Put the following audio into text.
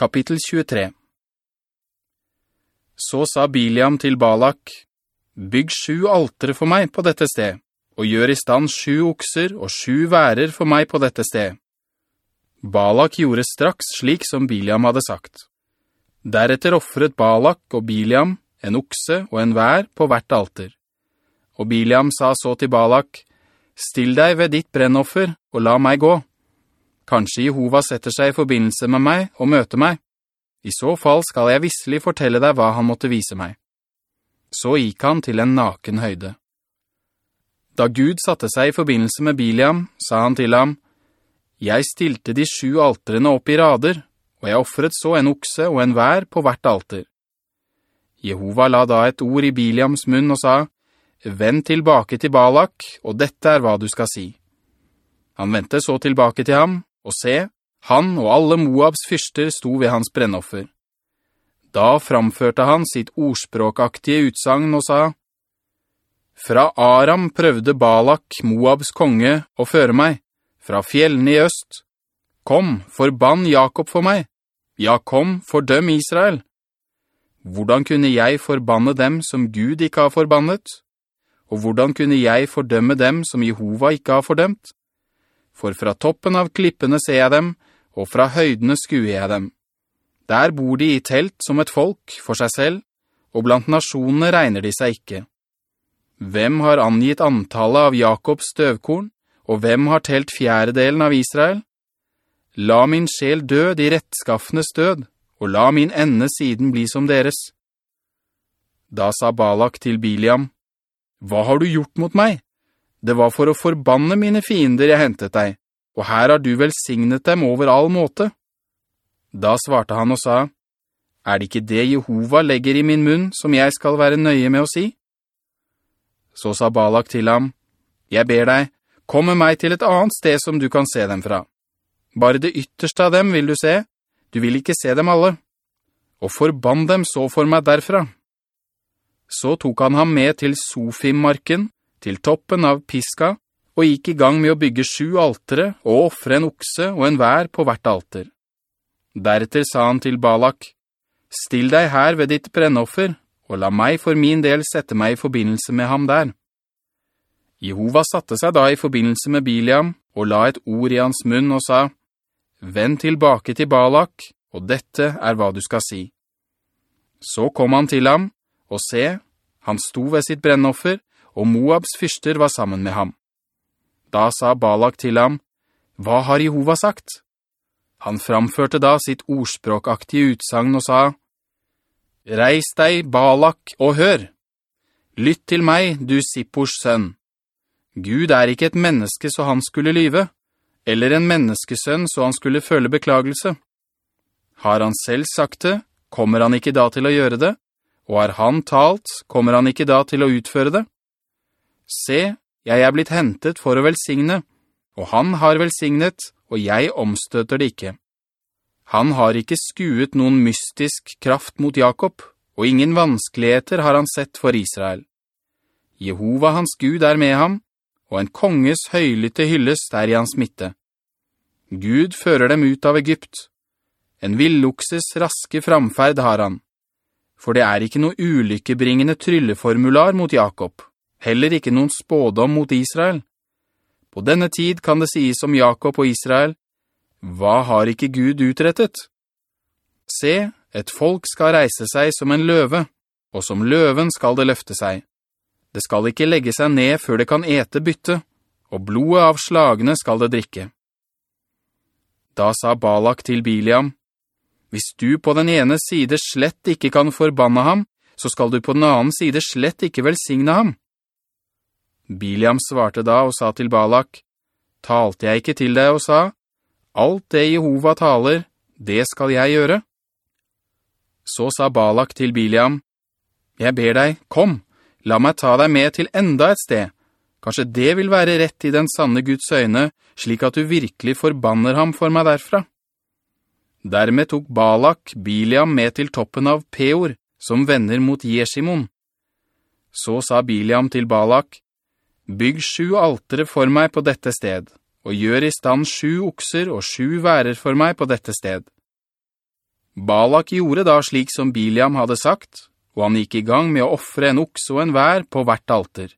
Kapittel 23 Så sa Biliam til Balak, «Bygg sju altere for meg på dette sted, og gjør i stand sju okser og sju værer for meg på dette sted.» Balak gjorde straks slik som Biliam hadde sagt. Deretter offret Balak og Biliam en okse og en vær på hvert alter. Og Biliam sa så til Balak, «Still deg ved ditt brennoffer, og la meg gå. Kanskje Jehova setter seg i forbindelse med meg og møter meg. I så fall skal jeg visselig fortelle deg hva han måtte vise meg.» Så gikk han til en naken høyde. Da Gud satte seg i forbindelse med Biliam, sa han til ham, «Jeg stilte de sju alterene opp i rader, og jeg offret så en okse og en vær på hvert alter. Jehova la da et ord i Biliams munn og sa, «Vend tilbake til Balak, og dette er hva du skal si.» Han ventet så tilbake til ham, og se, han og alle Moabs fyrster sto ved hans brennoffer. Da framførte han sitt ordspråkaktige utsagn og sa, «Fra Aram prøvde Balak, Moabs konge, å føre meg, fra fjellene i øst. Kom, forbann Jakob for meg. Ja, kom, fordøm Israel.» Hvordan kunne jeg forbanne dem som Gud ikke har forbannet? Og hvordan kunne jeg fordømme dem som Jehova ikke har fordømt? For fra toppen av klippene ser jeg dem, og fra høydene skuer jeg dem. Der bor de i telt som et folk for seg selv, og blant nasjonene regner de seg ikke. Hvem har angitt antallet av Jakobs støvkorn, og hvem har telt fjerdedelen av Israel? La min sjel dø de rettskaffende stød, og la min ende siden bli som deres. Da sa Balak til Biliam, «Hva har du gjort mot meg? Det var for å forbanne mine fiender jeg hentet deg, og her har du velsignet dem over all måte.» Da svarte han og sa, «Er det ikke det Jehova legger i min munn som jeg skal være nøye med å si?» Så sa Balak til ham, «Jeg ber deg, kom med meg til et annet sted som du kan se dem fra. Bare det ytterste av dem vil du se, du vil ikke se dem alle, og forbann dem så for meg derfra. Så tok han ham med til Sofim-marken, til toppen av Piska, og gikk i gang med å bygge sju altere og offre en okse og en vær på hvert alter. Deretter sa han til Balak, «Still deg her ved ditt brennoffer, og la meg for min del sette meg i forbindelse med ham der.» Jehova satte seg da i forbindelse med Biliam, og la et ord i hans munn og sa, «Vend tilbake til Balak, og dette er hva du skal si.» Så kom han til ham, og se, han sto ved sitt brennoffer, og Moabs fyrster var sammen med ham. Da sa Balak til ham, «Hva har Jehova sagt?» Han framførte da sitt ordspråkaktige utsagn og sa, «Reis deg, Balak, og hør! Lytt til meg, du Sippors sønn. Gud er ikke et menneske så han skulle lyve, eller en menneskesønn så han skulle føle beklagelse. Har han selv sagt det, kommer han ikke da til å gjøre det, og har han talt, kommer han ikke da til å utføre det? Se, jeg er blitt hentet for å velsigne, og han har velsignet, og jeg omstøter det ikke. Han har ikke skuet noen mystisk kraft mot Jakob, og ingen vanskeligheter har han sett for Israel. Jehova hans Gud er med ham, og en konges høylytte hyllest er i hans midte. Gud fører dem ut av Egypt. En villokses raske framferd har han. For det er ikke noe ulykkebringende trylleformular mot Jakob, heller ikke noen spådom mot Israel. På denne tid kan det sies om Jakob og Israel, hva har ikke Gud utrettet? Se, et folk skal reise seg som en løve, og som løven skal det løfte seg. Det skal ikke legge seg ned før det kan ete bytte, og blodet av slagene skal det drikke. Da sa Balak til Biliam, «Hvis du på den ene side slett ikke kan forbanne ham, så skal du på den annen side slett ikke velsigne ham.» Biliam svarte da og sa til Balak, «Talte jeg ikke til deg og sa, «Alt det Jehova taler, det skal jeg gjøre?» Så sa Balak til Biliam, «Jeg ber deg, kom, La meg ta deg med til enda et sted. Kanskje det vil være rett i den sanne Guds øyne, slik at du virkelig forbanner ham for meg derfra. Dermed tok Balak Biliam med til toppen av Peor, som vender mot Jeshimon. Så sa Biliam til Balak, «Bygg sju altere for meg på dette sted, og gjør i stand sju okser og sju værer for meg på dette sted.» Balak gjorde da slik som Biliam hadde sagt, og han gikk i gang med å offre en okse og en vær på hvert alter.